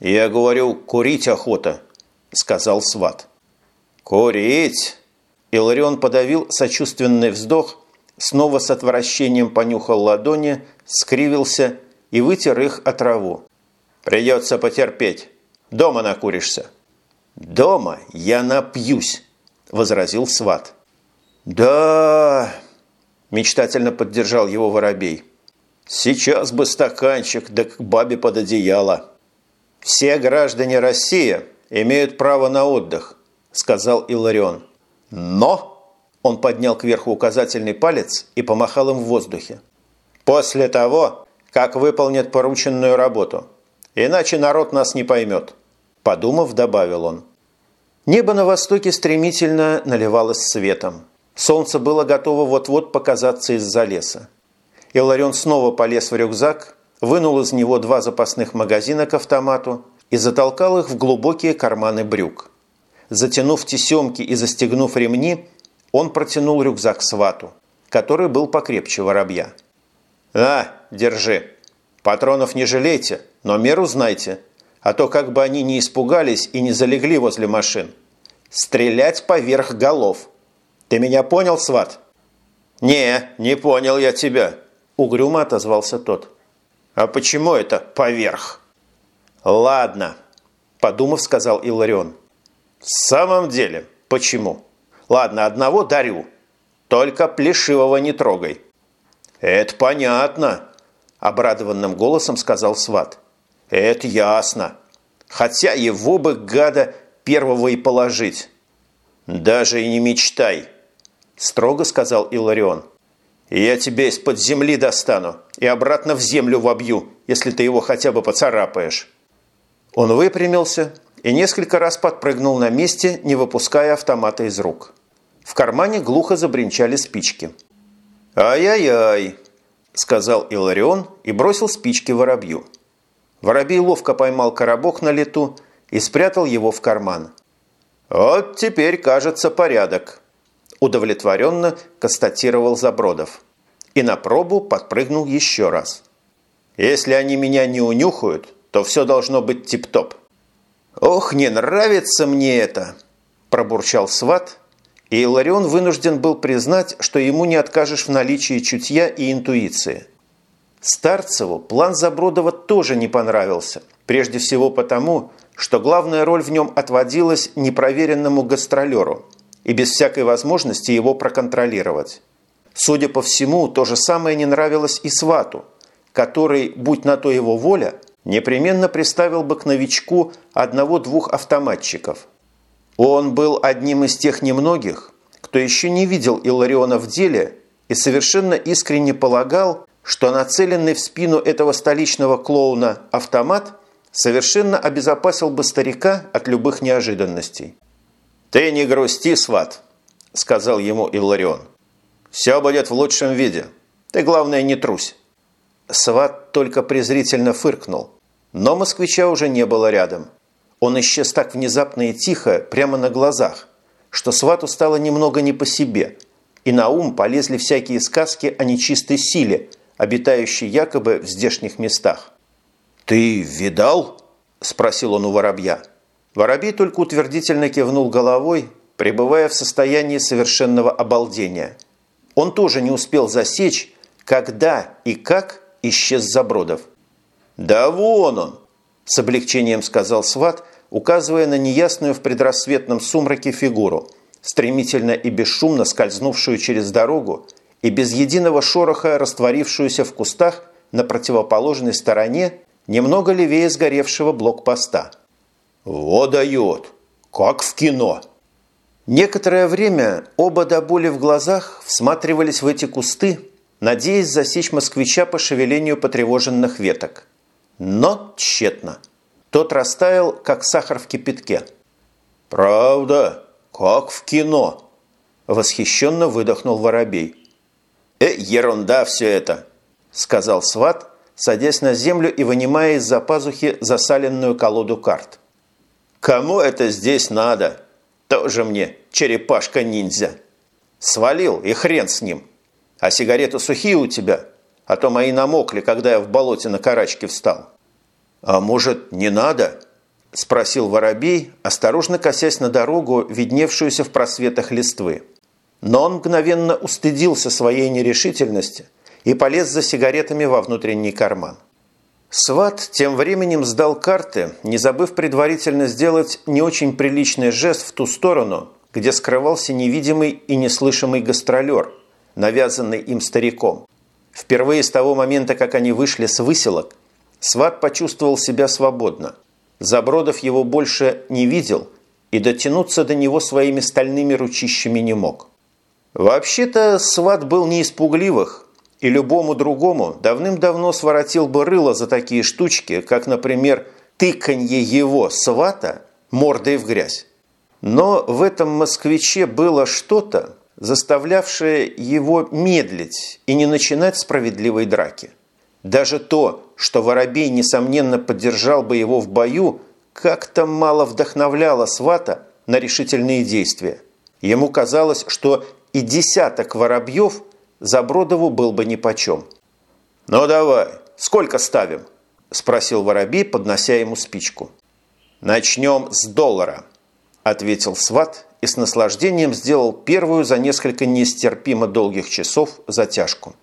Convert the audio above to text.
«Я говорю, курить охота», – сказал сват. «Курить!» Иларион подавил сочувственный вздох, снова с отвращением понюхал ладони, скривился и вытер их от траву. «Придется потерпеть. Дома накуришься». «Дома я напьюсь», – возразил сват. «Да...» – мечтательно поддержал его воробей. «Сейчас бы стаканчик, да к бабе под одеяло». «Все граждане России имеют право на отдых», – сказал Иларион. «Но...» – он поднял кверху указательный палец и помахал им в воздухе. «После того, как выполнят порученную работу. Иначе народ нас не поймет», – подумав, добавил он. Небо на востоке стремительно наливалось светом. Солнце было готово вот-вот показаться из-за леса. Иларион снова полез в рюкзак вынул из него два запасных магазина к автомату и затолкал их в глубокие карманы брюк. Затянув тесемки и застегнув ремни, он протянул рюкзак свату, который был покрепче воробья. «А, держи. Патронов не жалейте, но меру знайте, а то как бы они не испугались и не залегли возле машин. Стрелять поверх голов. Ты меня понял, сват?» «Не, не понял я тебя», – угрюмо отозвался тот. «А почему это поверх?» «Ладно», – подумав, сказал Иларион. «В самом деле, почему? Ладно, одного дарю. Только плешивого не трогай». «Это понятно», – обрадованным голосом сказал Сват. «Это ясно. Хотя его бы, гада, первого и положить». «Даже и не мечтай», – строго сказал Иларион. «Я тебя из-под земли достану и обратно в землю вобью, если ты его хотя бы поцарапаешь». Он выпрямился и несколько раз подпрыгнул на месте, не выпуская автомата из рук. В кармане глухо забринчали спички. «Ай-яй-яй», – сказал Иларион и бросил спички воробью. Воробей ловко поймал коробок на лету и спрятал его в карман. «Вот теперь, кажется, порядок», удовлетворенно констатировал Забродов. И на пробу подпрыгнул еще раз. «Если они меня не унюхают, то все должно быть тип-топ». «Ох, не нравится мне это!» – пробурчал сват, и Иларион вынужден был признать, что ему не откажешь в наличии чутья и интуиции. Старцеву план Забродова тоже не понравился, прежде всего потому, что главная роль в нем отводилась непроверенному гастролеру – и без всякой возможности его проконтролировать. Судя по всему, то же самое не нравилось и свату, который, будь на то его воля, непременно приставил бы к новичку одного-двух автоматчиков. Он был одним из тех немногих, кто еще не видел Илариона в деле и совершенно искренне полагал, что нацеленный в спину этого столичного клоуна автомат совершенно обезопасил бы старика от любых неожиданностей. «Ты не грусти, сват», – сказал ему Илларион. «Все будет в лучшем виде. Ты, главное, не трусь». Сват только презрительно фыркнул. Но москвича уже не было рядом. Он исчез так внезапно и тихо, прямо на глазах, что свату стало немного не по себе, и на ум полезли всякие сказки о нечистой силе, обитающей якобы в здешних местах. «Ты видал?» – спросил он у воробья. Воробей только утвердительно кивнул головой, пребывая в состоянии совершенного обалдения. Он тоже не успел засечь, когда и как исчез Забродов. «Да вон он!» – с облегчением сказал сват, указывая на неясную в предрассветном сумраке фигуру, стремительно и бесшумно скользнувшую через дорогу и без единого шороха растворившуюся в кустах на противоположной стороне, немного левее сгоревшего блокпоста. «Во дает! Как в кино!» Некоторое время оба до боли в глазах всматривались в эти кусты, надеясь засечь москвича по шевелению потревоженных веток. Но тщетно. Тот растаял, как сахар в кипятке. «Правда? Как в кино?» Восхищенно выдохнул воробей. «Э, ерунда все это!» сказал сват, садясь на землю и вынимая из-за пазухи засаленную колоду карт. Кому это здесь надо? Тоже мне черепашка-ниндзя. Свалил, и хрен с ним. А сигареты сухие у тебя? А то мои намокли, когда я в болоте на карачке встал. А может, не надо? – спросил воробей, осторожно косясь на дорогу, видневшуюся в просветах листвы. Но он мгновенно устыдился своей нерешительности и полез за сигаретами во внутренний карман. Сват тем временем сдал карты, не забыв предварительно сделать не очень приличный жест в ту сторону, где скрывался невидимый и неслышимый гастролер, навязанный им стариком. Впервые с того момента, как они вышли с выселок, Сват почувствовал себя свободно. Забродов его больше не видел и дотянуться до него своими стальными ручищами не мог. Вообще-то сват был не из пугливых, и любому другому давным-давно своротил бы рыло за такие штучки, как, например, тыканье его свата мордой в грязь. Но в этом москвиче было что-то, заставлявшее его медлить и не начинать справедливой драки. Даже то, что Воробей, несомненно, поддержал бы его в бою, как-то мало вдохновляло свата на решительные действия. Ему казалось, что и десяток воробьев Забродову был бы нипочем. «Ну давай, сколько ставим?» – спросил Воробей, поднося ему спичку. «Начнем с доллара», – ответил сват и с наслаждением сделал первую за несколько нестерпимо долгих часов затяжку.